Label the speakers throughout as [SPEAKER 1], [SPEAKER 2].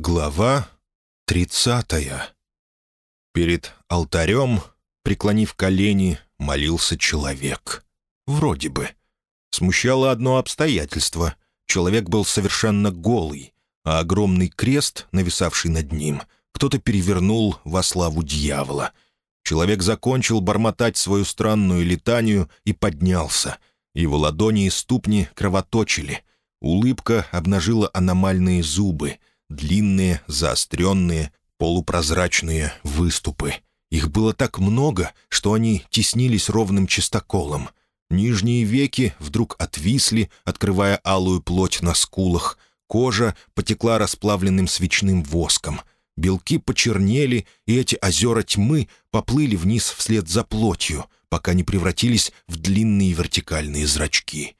[SPEAKER 1] Глава тридцатая. Перед алтарем, преклонив колени, молился человек. Вроде бы. Смущало одно обстоятельство. Человек был совершенно голый, а огромный крест, нависавший над ним, кто-то перевернул во славу дьявола. Человек закончил бормотать свою странную летанию и поднялся. Его ладони и ступни кровоточили. Улыбка обнажила аномальные зубы — длинные, заостренные, полупрозрачные выступы. Их было так много, что они теснились ровным чистоколом. Нижние веки вдруг отвисли, открывая алую плоть на скулах. Кожа потекла расплавленным свечным воском. Белки почернели, и эти озера тьмы поплыли вниз вслед за плотью, пока не превратились в длинные вертикальные зрачки.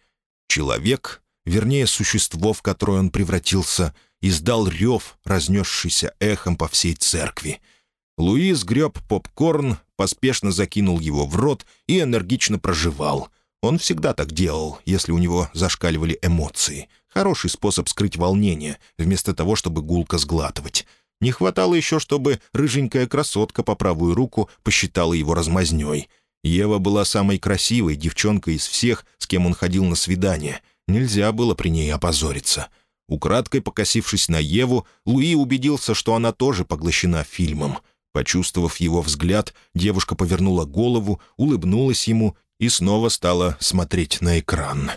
[SPEAKER 1] Человек, вернее, существо, в которое он превратился — издал рев, разнесшийся эхом по всей церкви. Луис греб попкорн, поспешно закинул его в рот и энергично проживал. Он всегда так делал, если у него зашкаливали эмоции. Хороший способ скрыть волнение, вместо того, чтобы гулко сглатывать. Не хватало еще, чтобы рыженькая красотка по правую руку посчитала его размазней. Ева была самой красивой девчонкой из всех, с кем он ходил на свидание. Нельзя было при ней опозориться. Украдкой покосившись на Еву, Луи убедился, что она тоже поглощена фильмом. Почувствовав его взгляд, девушка повернула голову, улыбнулась ему и снова стала смотреть на экран.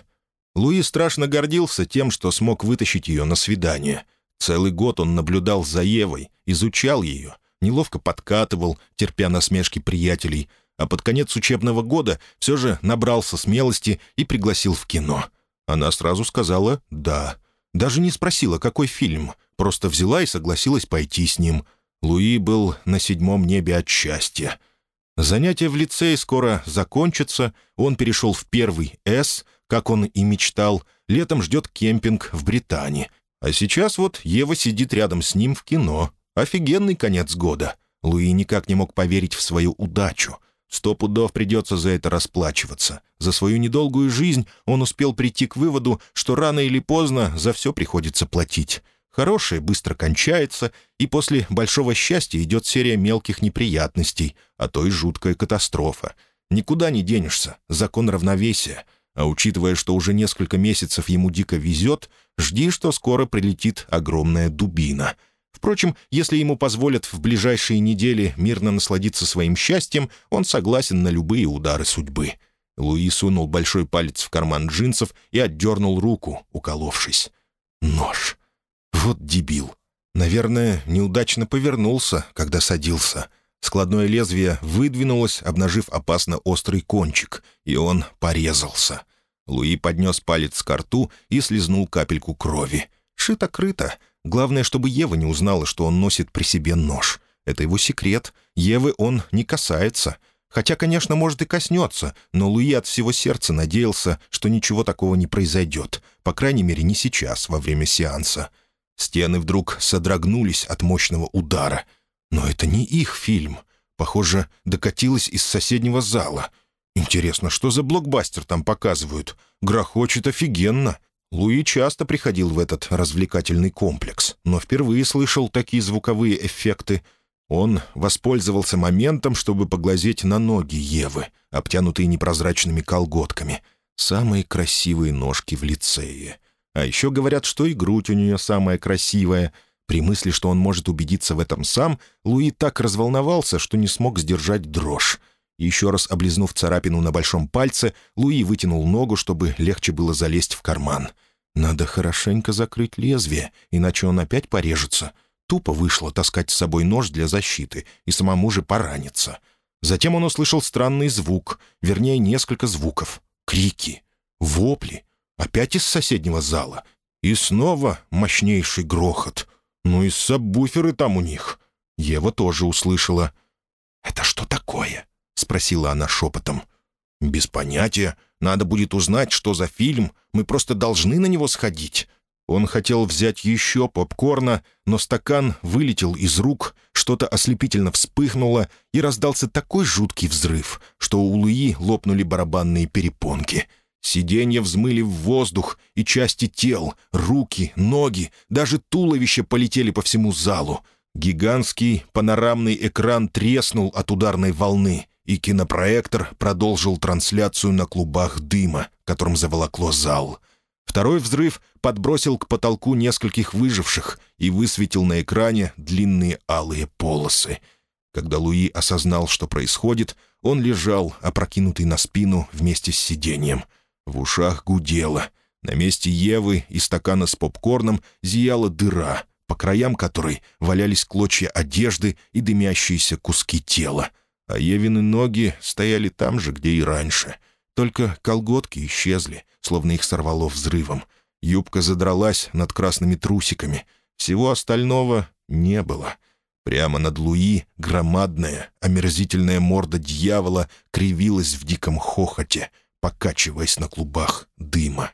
[SPEAKER 1] Луи страшно гордился тем, что смог вытащить ее на свидание. Целый год он наблюдал за Евой, изучал ее, неловко подкатывал, терпя насмешки приятелей, а под конец учебного года все же набрался смелости и пригласил в кино. Она сразу сказала «да». Даже не спросила, какой фильм, просто взяла и согласилась пойти с ним. Луи был на седьмом небе от счастья. Занятия в лицее скоро закончатся, он перешел в первый «С», как он и мечтал, летом ждет кемпинг в Британии. А сейчас вот Ева сидит рядом с ним в кино. Офигенный конец года. Луи никак не мог поверить в свою удачу — Сто пудов придется за это расплачиваться. За свою недолгую жизнь он успел прийти к выводу, что рано или поздно за все приходится платить. Хорошее быстро кончается, и после большого счастья идет серия мелких неприятностей, а то и жуткая катастрофа. Никуда не денешься, закон равновесия. А учитывая, что уже несколько месяцев ему дико везет, жди, что скоро прилетит огромная дубина — Впрочем, если ему позволят в ближайшие недели мирно насладиться своим счастьем, он согласен на любые удары судьбы. Луи сунул большой палец в карман джинсов и отдернул руку, уколовшись. Нож. Вот дебил. Наверное, неудачно повернулся, когда садился. Складное лезвие выдвинулось, обнажив опасно острый кончик, и он порезался. Луи поднес палец к рту и слезнул капельку крови. Шито-крыто — Главное, чтобы Ева не узнала, что он носит при себе нож. Это его секрет. Евы он не касается. Хотя, конечно, может и коснется, но Луи от всего сердца надеялся, что ничего такого не произойдет. По крайней мере, не сейчас, во время сеанса. Стены вдруг содрогнулись от мощного удара. Но это не их фильм. Похоже, докатилась из соседнего зала. Интересно, что за блокбастер там показывают? Грохочет офигенно. Луи часто приходил в этот развлекательный комплекс, но впервые слышал такие звуковые эффекты. Он воспользовался моментом, чтобы поглазеть на ноги Евы, обтянутые непрозрачными колготками. Самые красивые ножки в лицее. А еще говорят, что и грудь у нее самая красивая. При мысли, что он может убедиться в этом сам, Луи так разволновался, что не смог сдержать дрожь. Еще раз облизнув царапину на большом пальце, Луи вытянул ногу, чтобы легче было залезть в карман. Надо хорошенько закрыть лезвие, иначе он опять порежется. Тупо вышло таскать с собой нож для защиты и самому же пораниться. Затем он услышал странный звук, вернее, несколько звуков. Крики, вопли, опять из соседнего зала. И снова мощнейший грохот. Ну и сабвуферы там у них. Ева тоже услышала. «Это что такое?» — спросила она шепотом. «Без понятия. Надо будет узнать, что за фильм. Мы просто должны на него сходить». Он хотел взять еще попкорна, но стакан вылетел из рук, что-то ослепительно вспыхнуло, и раздался такой жуткий взрыв, что у Луи лопнули барабанные перепонки. Сиденья взмыли в воздух, и части тел, руки, ноги, даже туловища полетели по всему залу. Гигантский панорамный экран треснул от ударной волны, и кинопроектор продолжил трансляцию на клубах дыма, которым заволокло зал. Второй взрыв подбросил к потолку нескольких выживших и высветил на экране длинные алые полосы. Когда Луи осознал, что происходит, он лежал, опрокинутый на спину вместе с сиденьем. В ушах гудело. На месте Евы и стакана с попкорном зияла дыра, по краям которой валялись клочья одежды и дымящиеся куски тела. А Евины ноги стояли там же, где и раньше. Только колготки исчезли, словно их сорвало взрывом. Юбка задралась над красными трусиками. Всего остального не было — Прямо над Луи громадная, омерзительная морда дьявола кривилась в диком хохоте, покачиваясь на клубах дыма.